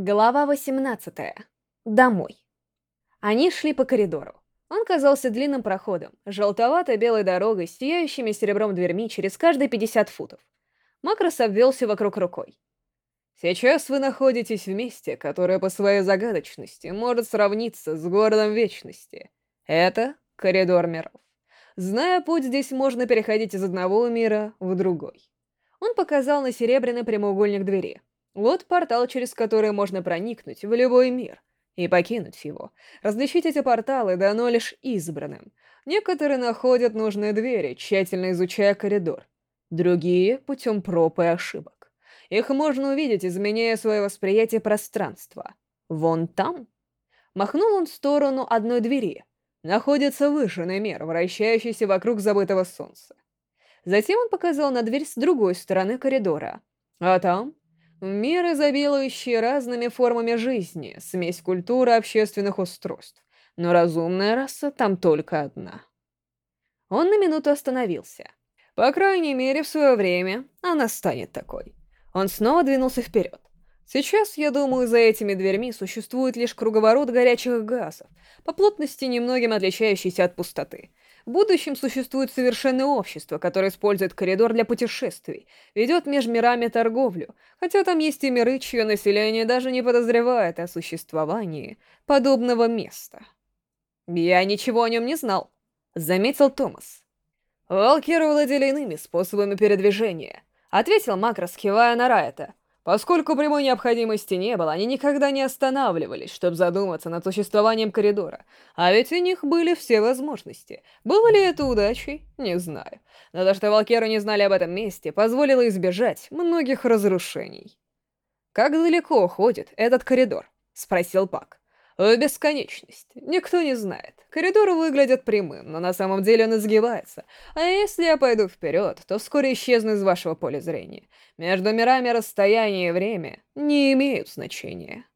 Глава 18. Домой. Они шли по коридору. Он казался длинным проходом, желтовато-белой дорогой сияющими серебром дверьми через каждые 50 футов. Макрос обвелся вокруг рукой. «Сейчас вы находитесь в месте, которое по своей загадочности может сравниться с городом Вечности. Это коридор миров. Зная путь, здесь можно переходить из одного мира в другой». Он показал на серебряный прямоугольник двери — вот портал, через который можно проникнуть в любой мир и покинуть его. Различить эти порталы дано лишь избранным. Некоторые находят нужные двери, тщательно изучая коридор. Другие — путем проб и ошибок. Их можно увидеть, изменяя свое восприятие пространства. Вон там. Махнул он в сторону одной двери. Находится вышенный мир, вращающийся вокруг забытого солнца. Затем он показал на дверь с другой стороны коридора. А там Мир, изобилующий разными формами жизни, смесь культуры общественных устройств. Но разумная раса там только одна. Он на минуту остановился. По крайней мере, в свое время она станет такой. Он снова двинулся вперед. Сейчас, я думаю, за этими дверьми существует лишь круговорот горячих газов, по плотности немногим отличающийся от пустоты. В будущем существует совершенное общество, которое использует коридор для путешествий, ведет между мирами торговлю, хотя там есть и миры, чье население даже не подозревает о существовании подобного места. «Я ничего о нем не знал», — заметил Томас. «Валкиры владели иными способами передвижения», — ответил Макрос, кивая на Райта. Поскольку прямой необходимости не было, они никогда не останавливались, чтобы задуматься над существованием коридора. А ведь у них были все возможности. Было ли это удачей? Не знаю. Но то, что Валкеры не знали об этом месте, позволило избежать многих разрушений. «Как далеко уходит этот коридор?» — спросил Пак. В бесконечность. Никто не знает. Коридоры выглядят прямым, но на самом деле он изгибается. А если я пойду вперед, то вскоре исчезну из вашего поля зрения. Между мирами расстояние и время не имеют значения.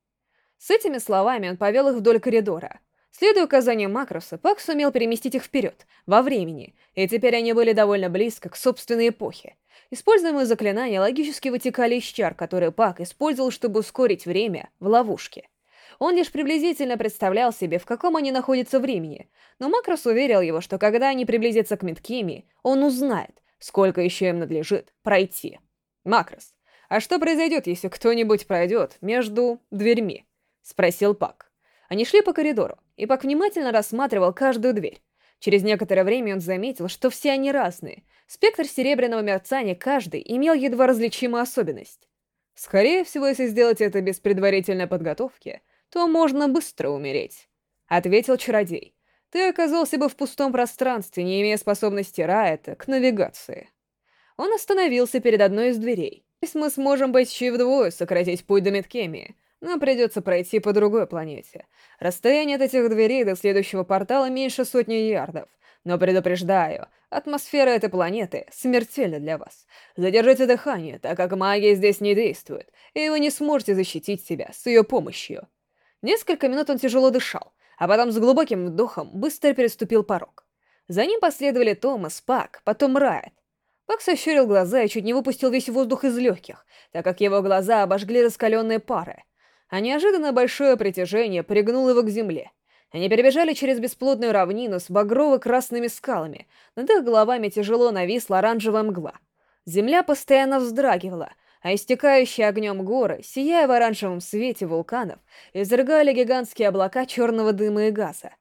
С этими словами он повел их вдоль коридора. Следуя указаниям Макроса, Пак сумел переместить их вперед, во времени, и теперь они были довольно близко к собственной эпохе. Используемые заклинания логически вытекали из чар, которые Пак использовал, чтобы ускорить время в ловушке. Он лишь приблизительно представлял себе, в каком они находятся времени, но Макрос уверил его, что когда они приблизятся к Мидкеми, он узнает, сколько еще им надлежит пройти. «Макрос, а что произойдет, если кто-нибудь пройдет между дверьми?» — спросил Пак. Они шли по коридору, и Пак внимательно рассматривал каждую дверь. Через некоторое время он заметил, что все они разные. Спектр серебряного мерцания каждый имел едва различимую особенность. Скорее всего, если сделать это без предварительной подготовки — то можно быстро умереть», — ответил чародей. «Ты оказался бы в пустом пространстве, не имея способности Раэта к навигации». Он остановился перед одной из дверей. «Здесь мы сможем почти вдвое сократить путь до Меткемии. Нам придется пройти по другой планете. Расстояние от этих дверей до следующего портала меньше сотни ярдов. Но предупреждаю, атмосфера этой планеты смертельна для вас. Задержите дыхание, так как магия здесь не действует, и вы не сможете защитить себя с ее помощью. Несколько минут он тяжело дышал, а потом с глубоким вдохом быстро переступил порог. За ним последовали Томас, Пак, потом Райт. Пак сощурил глаза и чуть не выпустил весь воздух из легких, так как его глаза обожгли раскаленные пары. А неожиданно большое притяжение пригнуло его к земле. Они перебежали через бесплодную равнину с багрово-красными скалами. Над их головами тяжело нависла оранжевая мгла. Земля постоянно вздрагивала, а истекающие огнем горы, сияя в оранжевом свете вулканов, изрыгали гигантские облака черного дыма и газа.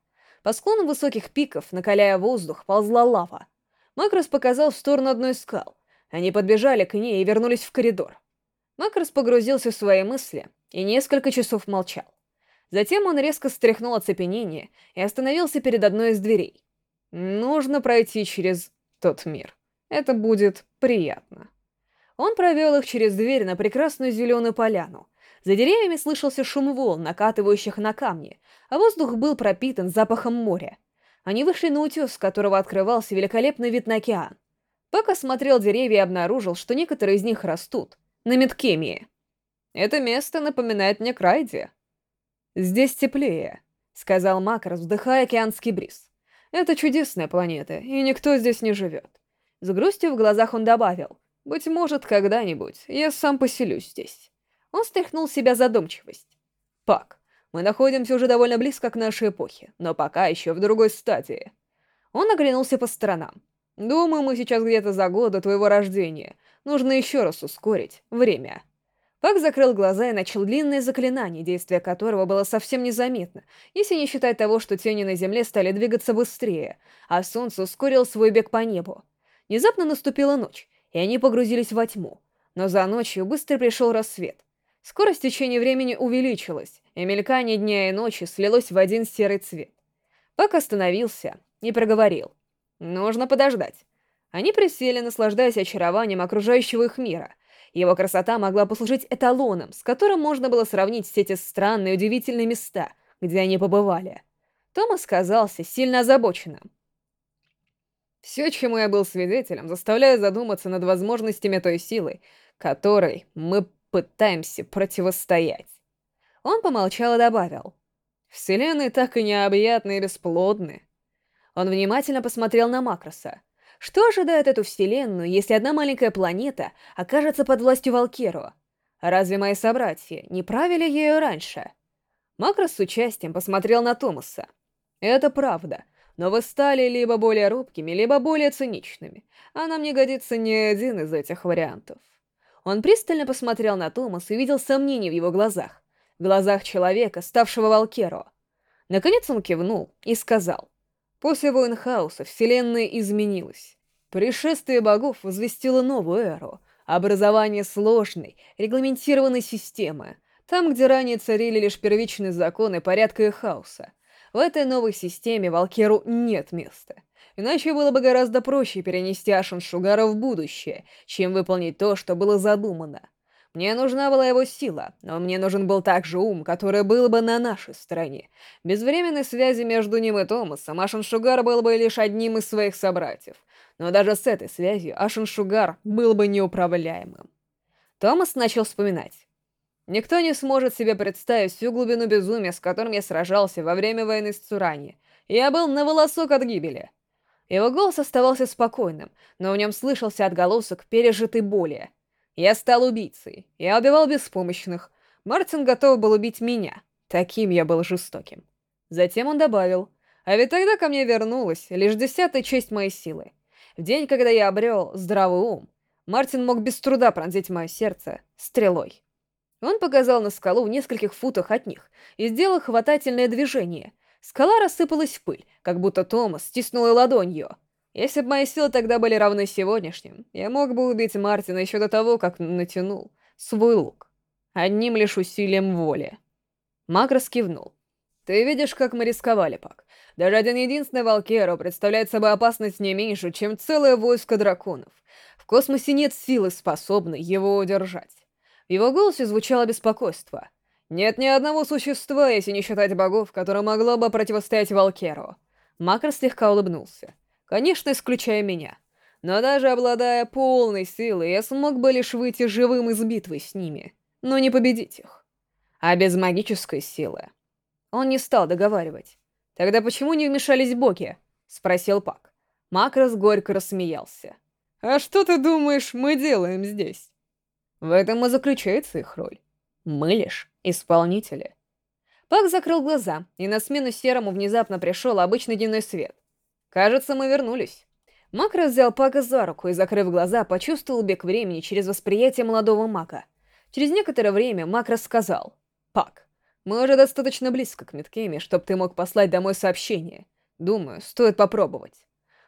По склонам высоких пиков, накаляя воздух, ползла лава. Макрос показал в сторону одной из скал. Они подбежали к ней и вернулись в коридор. Макрос погрузился в свои мысли и несколько часов молчал. Затем он резко стряхнул оцепенение и остановился перед одной из дверей. Нужно пройти через тот мир. Это будет приятно. Он провел их через дверь на прекрасную зеленую поляну. За деревьями слышался шум волн, накатывающих на камни, а воздух был пропитан запахом моря. Они вышли на утес, с которого открывался великолепный вид на океан. Пак осмотрел деревья и обнаружил, что некоторые из них растут на Меткемии. «Это место напоминает мне Крайди». «Здесь теплее», — сказал Макрос, вдыхая океанский бриз. «Это чудесная планета, и никто здесь не живет». С грустью в глазах он добавил, быть может, когда-нибудь я сам поселюсь здесь. Он стряхнул с себя задумчивость. «Пак, мы находимся уже довольно близко к нашей эпохе, но пока еще в другой стадии». Он оглянулся по сторонам. «Думаю, мы сейчас где-то за год до твоего рождения. Нужно еще раз ускорить время». Пак закрыл глаза и начал длинное заклинание, действие которого было совсем незаметно, если не считать того, что тени на земле стали двигаться быстрее, а солнце ускорило свой бег по небу. Внезапно наступила ночь, и они погрузились во тьму. Но за ночью быстро пришел рассвет. Скорость течения времени увеличилась, и мелькание дня и ночи слилось в один серый цвет. Пак остановился и проговорил. «Нужно подождать». Они присели, наслаждаясь очарованием окружающего их мира. Его красота могла послужить эталоном, с которым можно было сравнить все эти странные удивительные места, где они побывали. Томас казался сильно озабоченным. Все, чему я был свидетелем, заставляет задуматься над возможностями той силы, которой мы пытаемся противостоять. Он помолчал и добавил. Вселенные так и необъятны и бесплодны. Он внимательно посмотрел на Макроса. Что ожидает эту вселенную, если одна маленькая планета окажется под властью Валкеру? Разве мои собратья не правили ею раньше? Макрос с участием посмотрел на Томаса. Это правда, но вы стали либо более робкими, либо более циничными, а нам не годится ни один из этих вариантов. Он пристально посмотрел на Томаса и видел сомнения в его глазах, в глазах человека, ставшего Валкеро. Наконец он кивнул и сказал, «После войн хаоса Вселенная изменилась. Пришествие богов возвестило новую эру, образование сложной, регламентированной системы, там, где ранее царили лишь первичные законы порядка и хаоса. В этой новой системе Валкеру нет места. Иначе было бы гораздо проще перенести Ашен Шугара в будущее, чем выполнить то, что было задумано. Мне нужна была его сила, но мне нужен был также ум, который был бы на нашей стороне. Без временной связи между ним и Томасом Ашен Шугар был бы лишь одним из своих собратьев. Но даже с этой связью Ашен Шугар был бы неуправляемым. Томас начал вспоминать. Никто не сможет себе представить всю глубину безумия, с которым я сражался во время войны с Цурани. Я был на волосок от гибели. Его голос оставался спокойным, но в нем слышался отголосок пережитой боли. Я стал убийцей. Я убивал беспомощных. Мартин готов был убить меня. Таким я был жестоким. Затем он добавил, а ведь тогда ко мне вернулась лишь десятая часть моей силы. В день, когда я обрел здравый ум, Мартин мог без труда пронзить мое сердце стрелой. Он показал на скалу в нескольких футах от них и сделал хватательное движение, Скала рассыпалась в пыль, как будто Томас стиснул ее ладонью. Если бы мои силы тогда были равны сегодняшним, я мог бы убить Мартина еще до того, как натянул свой лук. Одним лишь усилием воли. Макрос кивнул. «Ты видишь, как мы рисковали, Пак. Даже один единственный Валкеро представляет собой опасность не меньше, чем целое войско драконов. В космосе нет силы, способной его удержать». В его голосе звучало беспокойство — нет ни одного существа, если не считать богов, которое могло бы противостоять Валкеру. Макро слегка улыбнулся. Конечно, исключая меня. Но даже обладая полной силой, я смог бы лишь выйти живым из битвы с ними, но не победить их. А без магической силы... Он не стал договаривать. «Тогда почему не вмешались боги?» — спросил Пак. Макрос горько рассмеялся. «А что ты думаешь, мы делаем здесь?» В этом и заключается их роль. Мы лишь исполнители. Пак закрыл глаза, и на смену серому внезапно пришел обычный дневной свет. Кажется, мы вернулись. Макро взял Пака за руку и, закрыв глаза, почувствовал бег времени через восприятие молодого Мака. Через некоторое время Макро сказал, «Пак, мы уже достаточно близко к Миткеме, чтобы ты мог послать домой сообщение. Думаю, стоит попробовать».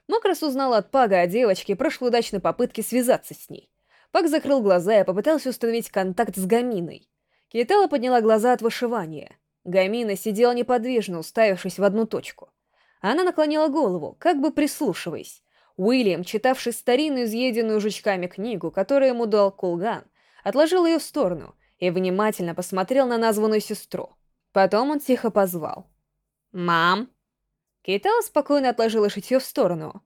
Макрос узнал от Пага о девочке и прошлой удачной попытке связаться с ней. Пак закрыл глаза и попытался установить контакт с Гаминой. Кейтала подняла глаза от вышивания. Гамина сидела неподвижно, уставившись в одну точку. Она наклонила голову, как бы прислушиваясь. Уильям, читавший старинную, изъеденную жучками книгу, которую ему дал Кулган, отложил ее в сторону и внимательно посмотрел на названную сестру. Потом он тихо позвал. «Мам!» Кейтала спокойно отложила шитье в сторону.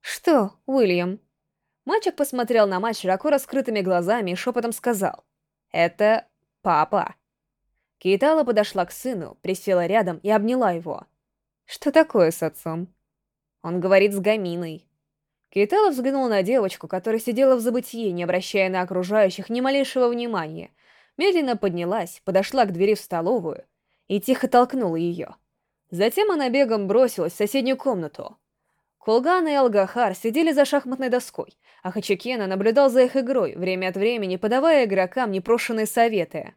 «Что, Уильям?» Мальчик посмотрел на мать широко раскрытыми глазами и шепотом сказал. «Это «Папа!» Кейтала подошла к сыну, присела рядом и обняла его. «Что такое с отцом?» «Он говорит с Гаминой». Кейтала взглянула на девочку, которая сидела в забытии, не обращая на окружающих ни малейшего внимания. медленно поднялась, подошла к двери в столовую и тихо толкнула ее. Затем она бегом бросилась в соседнюю комнату. Кулган и Алгахар сидели за шахматной доской, а Хачикена наблюдал за их игрой, время от времени подавая игрокам непрошенные советы.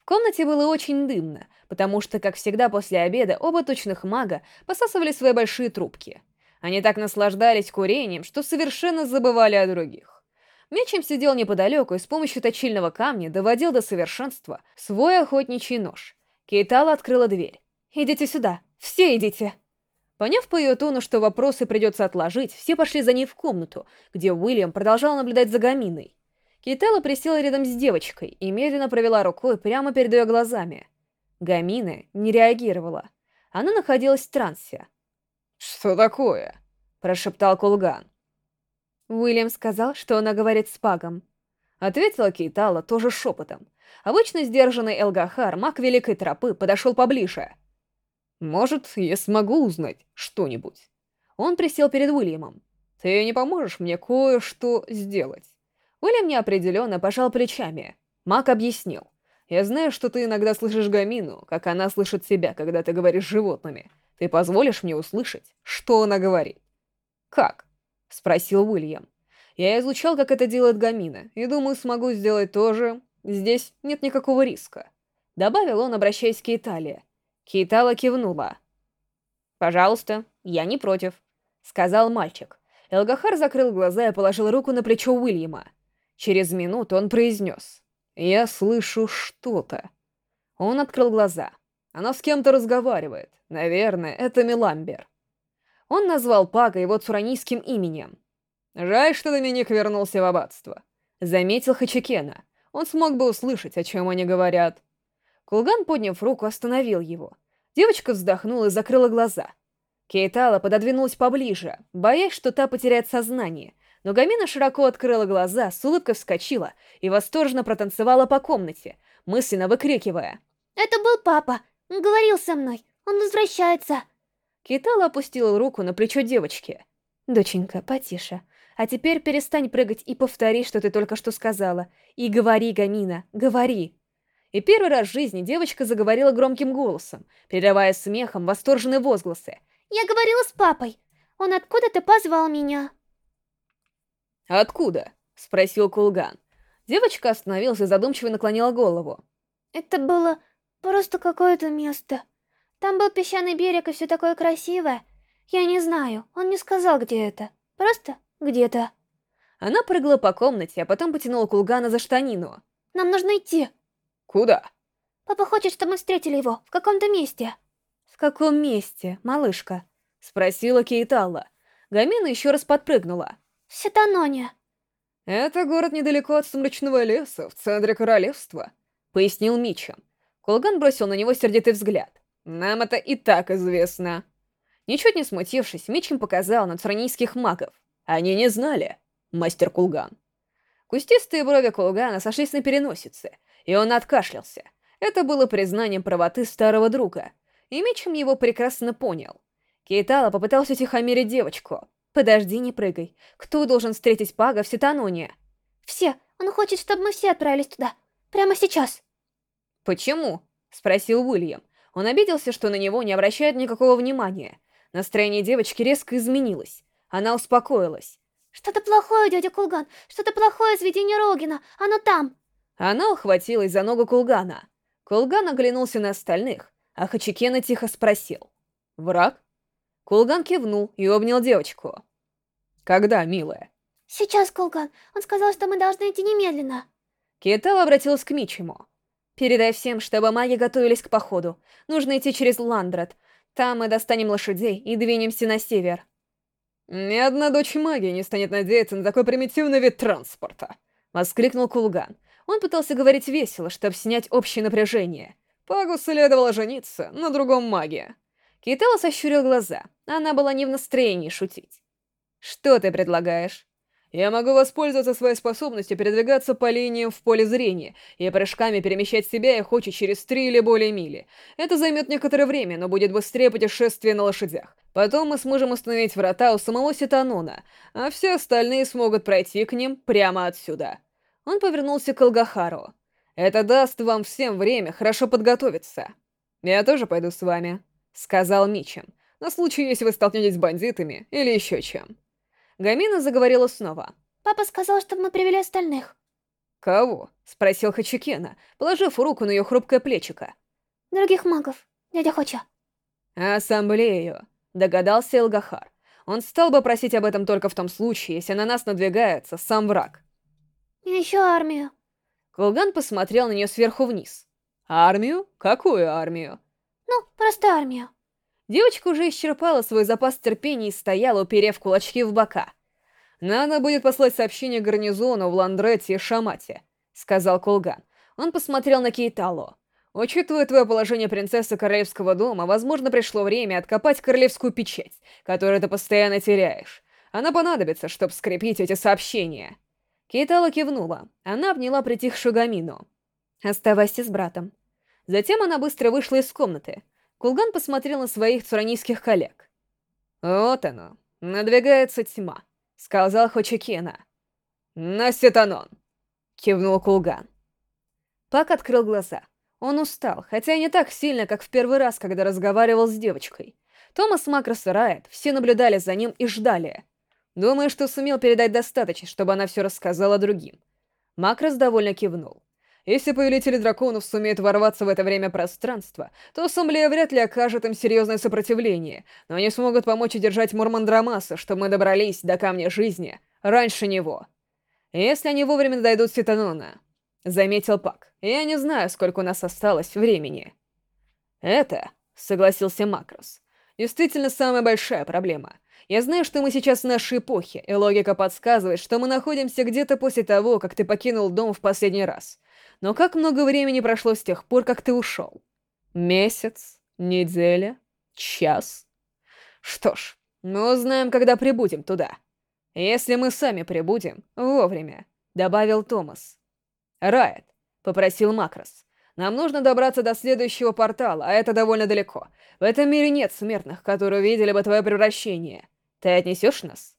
В комнате было очень дымно, потому что, как всегда после обеда, оба точных мага посасывали свои большие трубки. Они так наслаждались курением, что совершенно забывали о других. Мечем сидел неподалеку и с помощью точильного камня доводил до совершенства свой охотничий нож. Кейтала открыла дверь. «Идите сюда! Все идите!» Поняв по ее тону, что вопросы придется отложить, все пошли за ней в комнату, где Уильям продолжал наблюдать за Гаминой. Кейтала присела рядом с девочкой и медленно провела рукой прямо перед ее глазами. Гамина не реагировала. Она находилась в трансе. «Что такое?» – прошептал Кулган. Уильям сказал, что она говорит с Пагом. Ответила Кейтала тоже шепотом. Обычно сдержанный Элгахар, маг Великой Тропы, подошел поближе – может, я смогу узнать что-нибудь. Он присел перед Уильямом. Ты не поможешь мне кое-что сделать? Уильям неопределенно пожал плечами. Мак объяснил. Я знаю, что ты иногда слышишь Гамину, как она слышит себя, когда ты говоришь с животными. Ты позволишь мне услышать, что она говорит? Как? Спросил Уильям. Я изучал, как это делает Гамина, и думаю, смогу сделать то же. Здесь нет никакого риска. Добавил он, обращаясь к Италии. Кейтала кивнула. «Пожалуйста, я не против», — сказал мальчик. Элгахар закрыл глаза и положил руку на плечо Уильяма. Через минуту он произнес. «Я слышу что-то». Он открыл глаза. Она с кем-то разговаривает. Наверное, это Меламбер. Он назвал Пага его цуранийским именем. «Жаль, что Доминик вернулся в аббатство», — заметил Хачикена. Он смог бы услышать, о чем они говорят. Кулган, подняв руку, остановил его. Девочка вздохнула и закрыла глаза. Кейтала пододвинулась поближе, боясь, что та потеряет сознание. Но Гамина широко открыла глаза, с улыбкой вскочила и восторженно протанцевала по комнате, мысленно выкрикивая. «Это был папа! Он говорил со мной! Он возвращается!» Кейтала опустила руку на плечо девочки. «Доченька, потише. А теперь перестань прыгать и повтори, что ты только что сказала. И говори, Гамина, говори!» И первый раз в жизни девочка заговорила громким голосом, прерывая смехом восторженные возгласы. «Я говорила с папой. Он откуда-то позвал меня». «Откуда?» — спросил Кулган. Девочка остановилась и задумчиво наклонила голову. «Это было просто какое-то место. Там был песчаный берег и все такое красивое. Я не знаю, он не сказал, где это. Просто где-то». Она прыгала по комнате, а потом потянула Кулгана за штанину. «Нам нужно идти». Куда? Папа хочет, чтобы мы встретили его в каком-то месте. В каком месте, малышка? Спросила Кейтала. Гамина еще раз подпрыгнула. В Сетаноне. Это город недалеко от Сумрачного леса, в центре королевства, пояснил Мичем. Кулган бросил на него сердитый взгляд. Нам это и так известно. Ничуть не смутившись, Мичем показал на цранийских магов. Они не знали, мастер Кулган. Кустистые брови Кулгана сошлись на переносице, и он откашлялся. Это было признанием правоты старого друга, и Мичем его прекрасно понял. Кейтала попытался тихомирить девочку. «Подожди, не прыгай. Кто должен встретить Пага в Ситаноне?» «Все. Он хочет, чтобы мы все отправились туда. Прямо сейчас». «Почему?» — спросил Уильям. Он обиделся, что на него не обращают никакого внимания. Настроение девочки резко изменилось. Она успокоилась. «Что-то плохое, дядя Кулган. Что-то плохое из видения Рогина. Оно там». Она ухватилась за ногу Кулгана. Кулган оглянулся на остальных, а Хачикена тихо спросил. «Враг?» Кулган кивнул и обнял девочку. «Когда, милая?» «Сейчас, Кулган. Он сказал, что мы должны идти немедленно». Кетал обратилась к Мичему. «Передай всем, чтобы маги готовились к походу. Нужно идти через Ландрат. Там мы достанем лошадей и двинемся на север». «Ни одна дочь магии не станет надеяться на такой примитивный вид транспорта», — воскликнул Кулган. Он пытался говорить весело, чтобы снять общее напряжение. Пагу следовало жениться на другом маге. Кейтала сощурил глаза. Она была не в настроении шутить. «Что ты предлагаешь?» «Я могу воспользоваться своей способностью передвигаться по линиям в поле зрения и прыжками перемещать себя и хочет через три или более мили. Это займет некоторое время, но будет быстрее путешествия на лошадях. Потом мы сможем установить врата у самого Ситанона, а все остальные смогут пройти к ним прямо отсюда». Он повернулся к Алгахару. Это даст вам всем время хорошо подготовиться. Я тоже пойду с вами, сказал Мичем, на случай, если вы столкнетесь с бандитами или еще чем. Гамина заговорила снова. Папа сказал, чтобы мы привели остальных. «Кого?» — спросил Хачикена, положив руку на ее хрупкое плечико. Других магов, дядя Хоча. «Ассамблею», — догадался Элгахар. Он стал бы просить об этом только в том случае, если на нас надвигается сам враг. И еще армию. Кулган посмотрел на нее сверху вниз. «Армию? Какую армию?» Ну, просто армию. Девочка уже исчерпала свой запас терпения и стояла, уперев кулачки в бока. «Надо будет послать сообщение гарнизону в Ландрете и Шамате», — сказал Кулган. Он посмотрел на Кейтало. «Учитывая твое положение принцессы Королевского дома, возможно, пришло время откопать королевскую печать, которую ты постоянно теряешь. Она понадобится, чтобы скрепить эти сообщения». Кейтала кивнула. Она обняла притихшую Гамину. «Оставайся с братом». Затем она быстро вышла из комнаты. Кулган посмотрел на своих цуранийских коллег. «Вот оно, надвигается тьма», — сказал Хочекена. «Насетанон!» — кивнул Кулган. Пак открыл глаза. Он устал, хотя не так сильно, как в первый раз, когда разговаривал с девочкой. Томас Макрос и Райт все наблюдали за ним и ждали. Думаю, что сумел передать достаточно, чтобы она все рассказала другим. Макрос довольно кивнул. Если повелители драконов сумеют ворваться в это время пространства, то Ассамблея вряд ли окажет им серьезное сопротивление, но они смогут помочь удержать Мурмандрамаса, чтобы мы добрались до Камня Жизни раньше него. Если они вовремя дойдут Ситанона, — заметил Пак, — я не знаю, сколько у нас осталось времени. Это, — согласился Макрос, — действительно самая большая проблема. Я знаю, что мы сейчас в нашей эпохе, и логика подсказывает, что мы находимся где-то после того, как ты покинул дом в последний раз — но как много времени прошло с тех пор, как ты ушел? Месяц? Неделя? Час? Что ж, мы узнаем, когда прибудем туда. Если мы сами прибудем, вовремя, — добавил Томас. Райт, — попросил Макрос. Нам нужно добраться до следующего портала, а это довольно далеко. В этом мире нет смертных, которые увидели бы твое превращение. Ты отнесешь нас?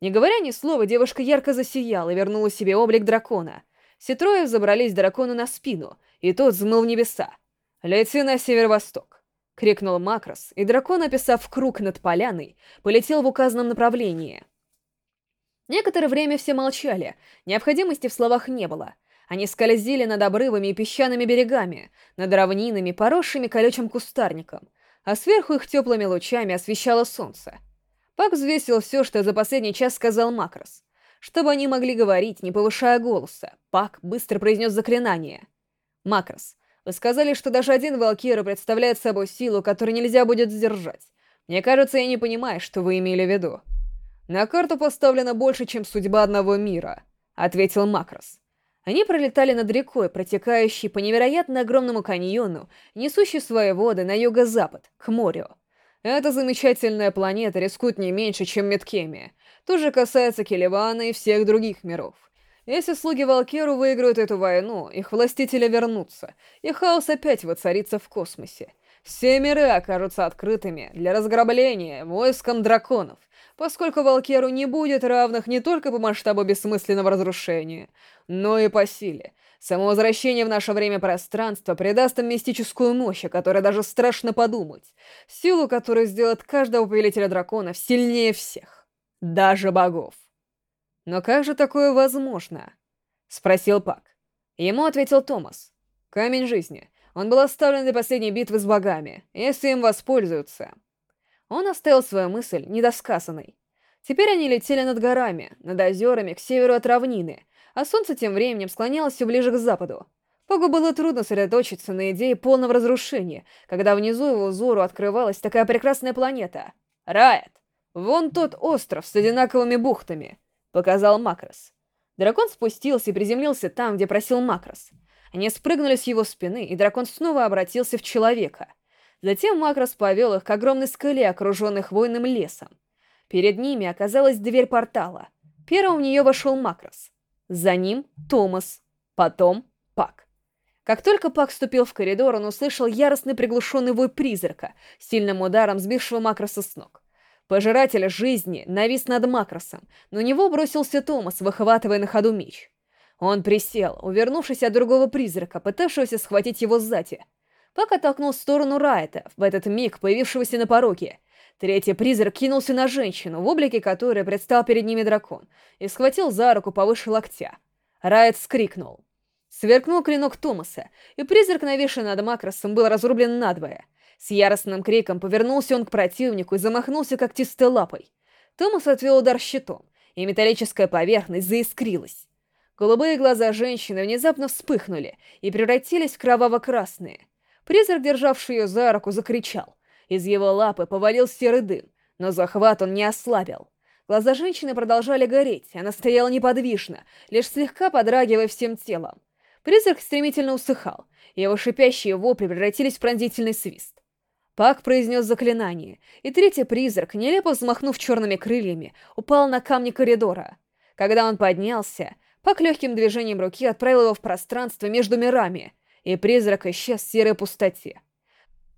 Не говоря ни слова, девушка ярко засияла и вернула себе облик дракона. Все трое забрались дракону на спину, и тот взмыл в небеса. «Лети на северо-восток!» — крикнул Макрос, и дракон, описав круг над поляной, полетел в указанном направлении. Некоторое время все молчали, необходимости в словах не было. Они скользили над обрывами и песчаными берегами, над равнинами, поросшими колючим кустарником, а сверху их теплыми лучами освещало солнце. Пак взвесил все, что за последний час сказал Макрос чтобы они могли говорить, не повышая голоса. Пак быстро произнес заклинание. «Макрос, вы сказали, что даже один Валкира представляет собой силу, которую нельзя будет сдержать. Мне кажется, я не понимаю, что вы имели в виду». «На карту поставлено больше, чем судьба одного мира», — ответил Макрос. Они пролетали над рекой, протекающей по невероятно огромному каньону, несущей свои воды на юго-запад, к морю. Эта замечательная планета рискует не меньше, чем Меткемия, то же касается Келевана и всех других миров. Если слуги Валкеру выиграют эту войну, их властители вернутся, и хаос опять воцарится в космосе. Все миры окажутся открытыми для разграбления войском драконов, поскольку Валкеру не будет равных не только по масштабу бессмысленного разрушения, но и по силе. Само возвращение в наше время пространства придаст им мистическую мощь, о которой даже страшно подумать, силу, которая сделает каждого повелителя драконов сильнее всех. Даже богов. Но как же такое возможно? Спросил Пак. Ему ответил Томас. Камень жизни. Он был оставлен для последней битвы с богами, если им воспользуются. Он оставил свою мысль недосказанной. Теперь они летели над горами, над озерами, к северу от равнины, а солнце тем временем склонялось все ближе к западу. Погу было трудно сосредоточиться на идее полного разрушения, когда внизу его взору открывалась такая прекрасная планета. Райт! «Вон тот остров с одинаковыми бухтами», — показал Макрос. Дракон спустился и приземлился там, где просил Макрос. Они спрыгнули с его спины, и дракон снова обратился в человека. Затем Макрос повел их к огромной скале, окруженной хвойным лесом. Перед ними оказалась дверь портала. Первым в нее вошел Макрос. За ним Томас, потом Пак. Как только Пак вступил в коридор, он услышал яростный приглушенный вой призрака, сильным ударом сбившего Макроса с ног. Пожиратель жизни навис над Макросом, но него бросился Томас, выхватывая на ходу меч. Он присел, увернувшись от другого призрака, пытавшегося схватить его сзади. Пак оттолкнул в сторону Райта, в этот миг появившегося на пороге. Третий призрак кинулся на женщину, в облике которой предстал перед ними дракон, и схватил за руку повыше локтя. Райт вскрикнул. Сверкнул клинок Томаса, и призрак, навешанный над Макросом, был разрублен надвое. С яростным криком повернулся он к противнику и замахнулся когтистой лапой. Томас отвел удар щитом, и металлическая поверхность заискрилась. Голубые глаза женщины внезапно вспыхнули и превратились в кроваво-красные. Призрак, державший ее за руку, закричал. Из его лапы повалил серый дым, но захват он не ослабил. Глаза женщины продолжали гореть, она стояла неподвижно, лишь слегка подрагивая всем телом. Призрак стремительно усыхал, и его шипящие вопли превратились в пронзительный свист. Пак произнес заклинание, и третий призрак, нелепо взмахнув черными крыльями, упал на камни коридора. Когда он поднялся, Пак легким движением руки отправил его в пространство между мирами, и призрак исчез в серой пустоте.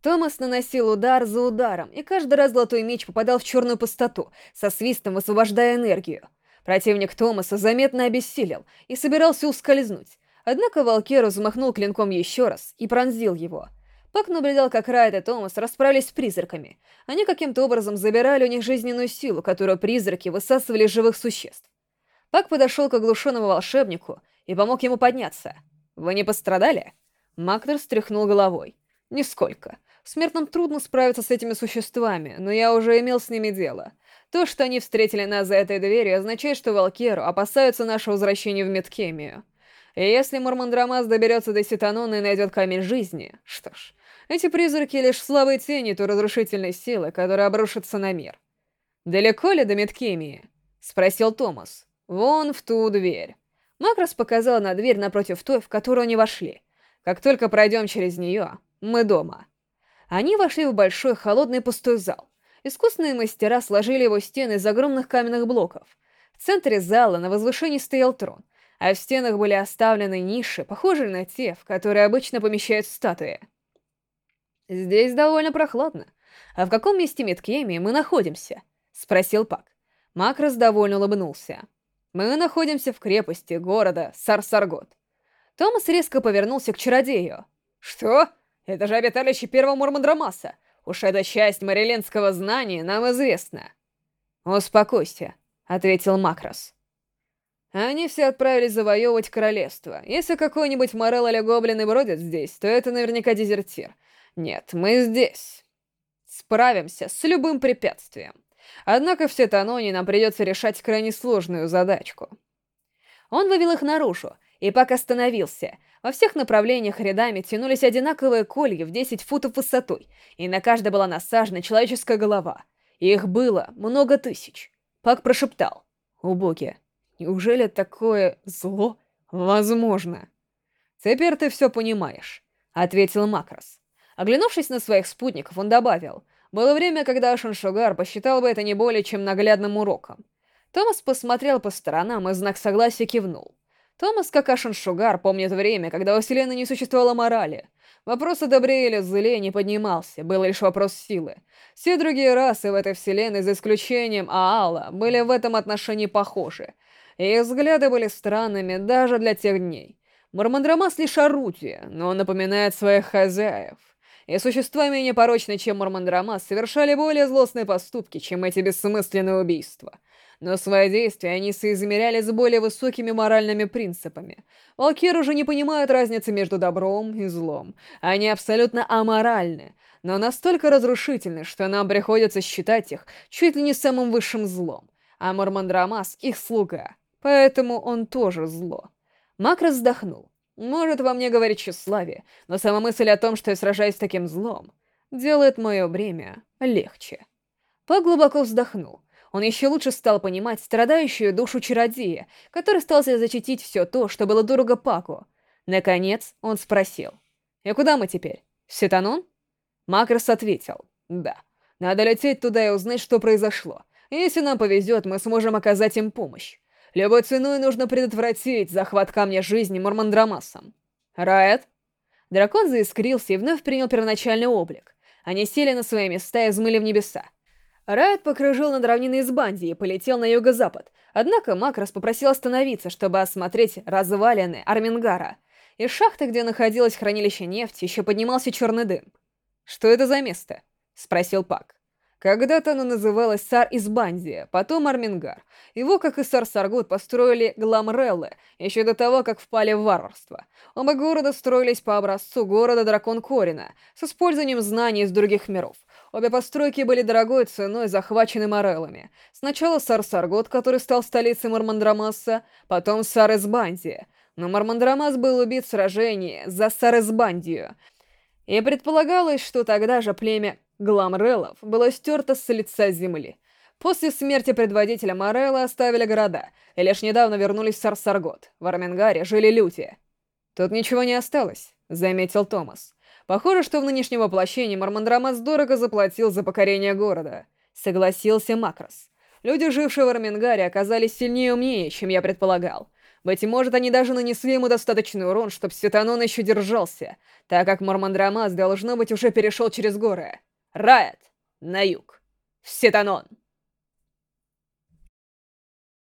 Томас наносил удар за ударом, и каждый раз золотой меч попадал в черную пустоту, со свистом высвобождая энергию. Противник Томаса заметно обессилел и собирался ускользнуть, Однако Валкер взмахнул клинком еще раз и пронзил его. Пак наблюдал, как Райт и Томас расправились с призраками. Они каким-то образом забирали у них жизненную силу, которую призраки высасывали из живых существ. Пак подошел к оглушенному волшебнику и помог ему подняться. «Вы не пострадали?» Мактер стряхнул головой. «Нисколько. Смертным трудно справиться с этими существами, но я уже имел с ними дело. То, что они встретили нас за этой дверью, означает, что Валкеру опасаются нашего возвращения в Меткемию. И если Мурмандрамас доберется до Ситанона и найдет камень жизни, что ж, эти призраки лишь слабые тени той разрушительной силы, которая обрушится на мир. «Далеко ли до Меткемии?» — спросил Томас. «Вон в ту дверь». Макрос показал на дверь напротив той, в которую они вошли. «Как только пройдем через нее, мы дома». Они вошли в большой холодный пустой зал. Искусные мастера сложили его стены из огромных каменных блоков. В центре зала на возвышении стоял трон, а в стенах были оставлены ниши, похожие на те, в которые обычно помещают статуи. «Здесь довольно прохладно. А в каком месте Меткеми мы находимся?» — спросил Пак. Макрос довольно улыбнулся. «Мы находимся в крепости города Сарсаргот». Томас резко повернулся к чародею. «Что? Это же обиталище первого Мурмандрамаса. Уж эта часть марилендского знания нам известна». «Успокойся», — ответил Макрос. Они все отправились завоевывать королевство. Если какой-нибудь морел или гоблин и бродит здесь, то это наверняка дезертир. Нет, мы здесь. Справимся с любым препятствием. Однако в Сетаноне нам придется решать крайне сложную задачку. Он вывел их наружу, и пока остановился. Во всех направлениях рядами тянулись одинаковые колья в 10 футов высотой, и на каждой была насажена человеческая голова. Их было много тысяч. Пак прошептал. «Убоги, Неужели такое зло возможно? Теперь ты все понимаешь, ответил Макрос. Оглянувшись на своих спутников, он добавил, было время, когда Шаншугар посчитал бы это не более чем наглядным уроком. Томас посмотрел по сторонам и знак согласия кивнул. Томас, как Ашен Шугар, помнит время, когда у Вселенной не существовало морали. Вопрос о добре или зле не поднимался, был лишь вопрос силы. Все другие расы в этой Вселенной, за исключением Аала, были в этом отношении похожи — их взгляды были странными даже для тех дней. Мурмандрамас лишь орудие, но он напоминает своих хозяев. И существа менее порочные, чем Мурмандрамас, совершали более злостные поступки, чем эти бессмысленные убийства. Но свои действия они соизмеряли с более высокими моральными принципами. Валкир уже не понимают разницы между добром и злом. Они абсолютно аморальны, но настолько разрушительны, что нам приходится считать их чуть ли не самым высшим злом. А Мурмандрамас — их слуга — Поэтому он тоже зло. Макрос вздохнул. Может, во мне говорит тщеславие, но сама мысль о том, что я сражаюсь с таким злом, делает мое бремя легче. Пак глубоко вздохнул. Он еще лучше стал понимать страдающую душу чародея, который стался защитить все то, что было дорого Паку. Наконец, он спросил. «И куда мы теперь? В Сетанон?» Макрос ответил. «Да. Надо лететь туда и узнать, что произошло. Если нам повезет, мы сможем оказать им помощь. Любой ценой нужно предотвратить захват камня жизни Мурмандрамасом. Райт? Дракон заискрился и вновь принял первоначальный облик. Они сели на свои места и взмыли в небеса. Райот покружил над равниной из Банди и полетел на юго-запад, однако Макрос попросил остановиться, чтобы осмотреть развалины Армингара. Из шахты, где находилось хранилище нефти, еще поднимался черный дым. «Что это за место?» — спросил Пак. Когда-то оно называлось Сар из Банди, потом Армингар. Его, как и Сар Саргут, построили Гламреллы, еще до того, как впали в варварство. Оба города строились по образцу города Дракон Корина, с использованием знаний из других миров. Обе постройки были дорогой ценой захвачены Мореллами. Сначала Сар Саргут, который стал столицей Мармандрамаса, потом Сар из Банди. Но Мармандрамас был убит в сражении за Сар из Бандию, и предполагалось, что тогда же племя Гламреллов было стерто с лица земли. После смерти предводителя Морелла оставили города, и лишь недавно вернулись в Сарсаргот. В Армингаре жили люди. «Тут ничего не осталось», — заметил Томас. «Похоже, что в нынешнем воплощении Мармандрамас дорого заплатил за покорение города», — согласился Макрос. «Люди, жившие в Армингаре, оказались сильнее и умнее, чем я предполагал. Быть может, они даже нанесли ему достаточный урон, чтобы Светанон еще держался, так как Мармандрамас, должно быть, уже перешел через горы. Райот! На юг! Сетанон!